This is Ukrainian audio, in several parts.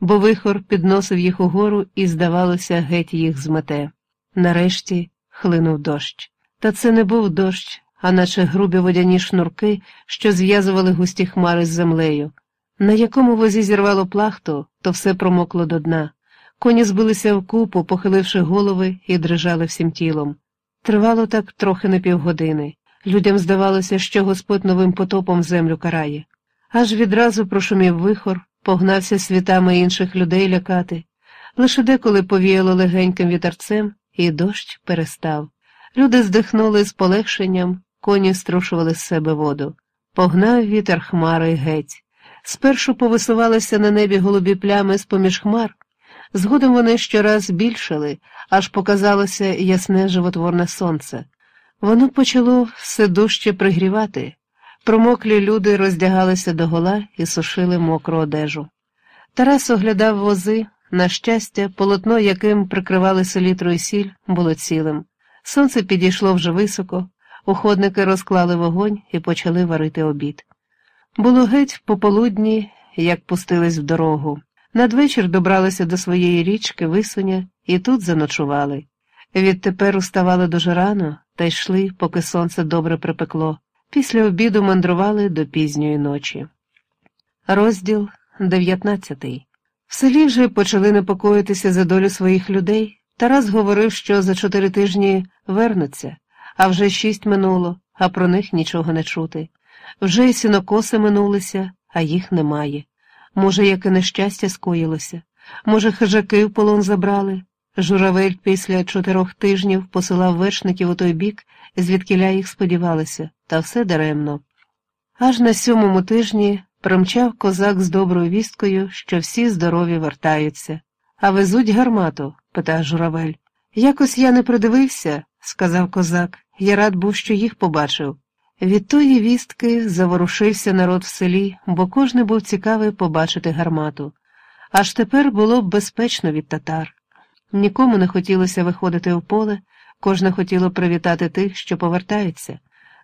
бо вихор підносив їх угору і, здавалося, геть їх змете. Нарешті хлинув дощ. Та це не був дощ, а наче грубі водяні шнурки, що зв'язували густі хмари з землею. На якому возі зірвало плахту, то все промокло до дна. Коні збилися в купу, похиливши голови і дрижали всім тілом. Тривало так трохи на півгодини. Людям здавалося, що Господь новим потопом землю карає. Аж відразу прошумів вихор, погнався світами інших людей лякати. Лише деколи повіяло легеньким вітерцем, і дощ перестав. Люди здихнули з полегшенням, коні струшували з себе воду. Погнав вітер хмари геть. Спершу повисувалися на небі голубі плями з поміж хмар, згодом вони щораз більшали, аж показалося ясне животворне сонце. Воно почало все дужче пригрівати. Промоклі люди роздягалися догола і сушили мокру одежу. Тарас оглядав вози, на щастя, полотно, яким прикривали селітру і сіль, було цілим. Сонце підійшло вже високо, уходники розклали вогонь і почали варити обід. Було геть пополудні, як пустились в дорогу. Надвечір добралися до своєї річки Висуня і тут заночували. Відтепер уставали дуже рано та йшли, поки сонце добре припекло. Після обіду мандрували до пізньої ночі. Розділ 19 В селі вже почали непокоїтися за долю своїх людей. Тарас говорив, що за чотири тижні вернуться, а вже шість минуло, а про них нічого не чути. Вже й сінокоси минулися, а їх немає. Може, яке нещастя скоїлося, може, хижаки в полон забрали. Журавель після чотирьох тижнів посилав вершників у той бік, звідкиля їх сподівалися, та все даремно. Аж на сьомому тижні промчав козак з доброю вісткою, що всі здорові вертаються. А везуть гармату? питав журавель. Якось я не придивився, сказав козак. Я рад був, що їх побачив. Від тої вістки заворушився народ в селі, бо кожен був цікавий побачити гармату. Аж тепер було б безпечно від татар. Нікому не хотілося виходити в поле, кожне хотіло привітати тих, що повертаються.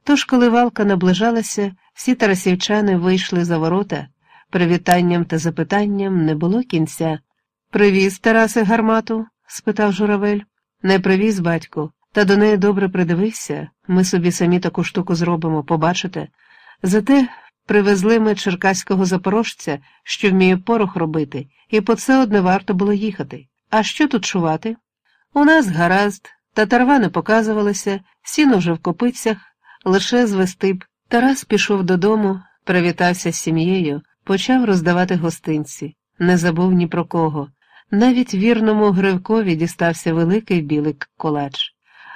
Тож, коли валка наближалася, всі тарасівчани вийшли за ворота. Привітанням та запитанням не було кінця. Привіз, Тарасе, гармату? спитав журавель. Не привіз, батьку, та до неї добре придивився. Ми собі самі таку штуку зробимо, побачите. Зате привезли ми черкаського запорожця, що вміє порох робити, і по це одне варто було їхати. А що тут чувати? У нас гаразд, татарва не показувалися, сіно вже в копицях, лише звести б. Тарас пішов додому, привітався з сім'єю, почав роздавати гостинці, не забув ні про кого. Навіть вірному Гривкові дістався великий білий колач.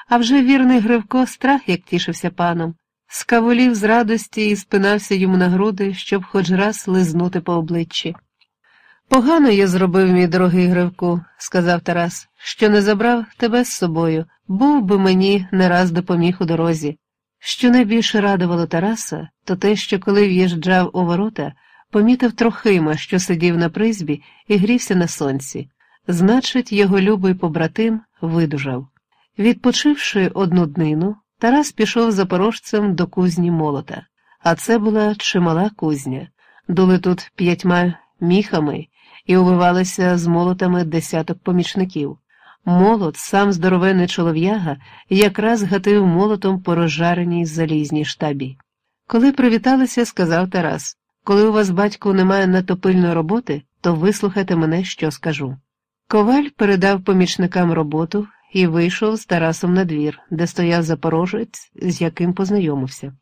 А вже вірний Гривко страх, як тішився паном, скаволів з радості і спинався йому на груди, щоб хоч раз лизнути по обличчі. Погано я зробив, мій дорогий Гривку, сказав Тарас, що не забрав тебе з собою, був би мені не раз допоміг у дорозі. Що найбільше радувало Тараса, то те, що коли в'їжджав у ворота, помітив Трохима, що сидів на призбі і грівся на сонці. Значить, його любий побратим видужав. Відпочивши одну днину, Тарас пішов запорожцем до кузні молота, а це була чимала кузня. Дули тут п'ятьма міхами і увивалися з молотами десяток помічників. Молот, сам здоровенний чолов'яга, якраз гатив молотом по розжареній залізній штабі. Коли привіталися, сказав Тарас коли у вас, батько, немає надто пильної роботи, то вислухайте мене, що скажу. Коваль передав помічникам роботу і вийшов з Тарасом на двір, де стояв запорожець, з яким познайомився.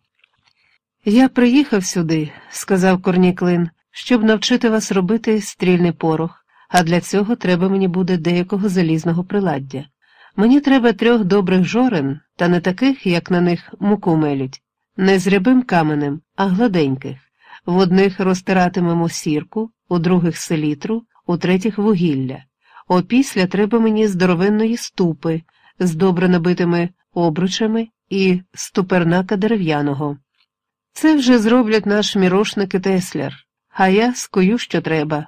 Я приїхав сюди, сказав Корній Клин, щоб навчити вас робити стрільний порох, а для цього треба мені буде деякого залізного приладдя. Мені треба трьох добрих жорен, та не таких, як на них муку мелють, не з рябим каменем, а гладеньких. В одних розтиратимемо сірку, у других селітру, у третіх вугілля. Опісля треба мені здоровенної ступи з добре набитими обручами і ступернака дерев'яного. Це вже зроблять наш мірошник і тесляр, а я скою, що треба.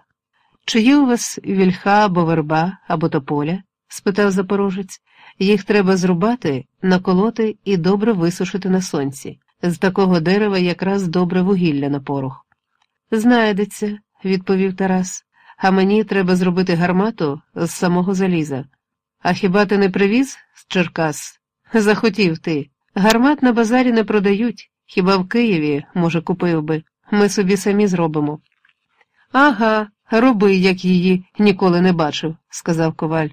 Чи є у вас вільха або верба, або тополя? спитав запорожець. Їх треба зрубати, наколоти і добре висушити на сонці. З такого дерева якраз добре вугілля на порох. Знайдеться, відповів Тарас, а мені треба зробити гармату з самого заліза. А хіба ти не привіз з Черкас? Захотів ти. Гармат на базарі не продають, хіба в Києві, може, купив би. Ми собі самі зробимо. Ага, роби, як її ніколи не бачив, сказав коваль.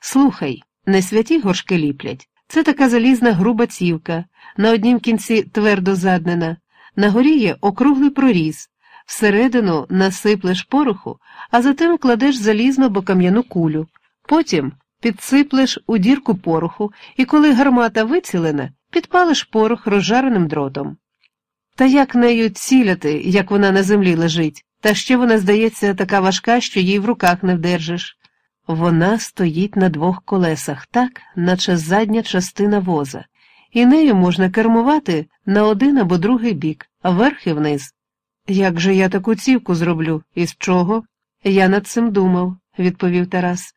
Слухай, не святі горшки ліплять. Це така залізна груба цівка, на однім кінці твердо заднена, на горі є округлий проріз, всередину насиплеш пороху, а затим кладеш залізну або кам'яну кулю. Потім підсиплеш у дірку пороху, і коли гармата вицілена, підпалиш порох розжареним дротом. Та як нею ціляти, як вона на землі лежить, та ще вона, здається, така важка, що її в руках не вдержиш. Вона стоїть на двох колесах, так, наче задня частина воза, і нею можна кермувати на один або другий бік, вверх і вниз. Як же я таку цівку зроблю? Із чого? Я над цим думав, відповів Тарас.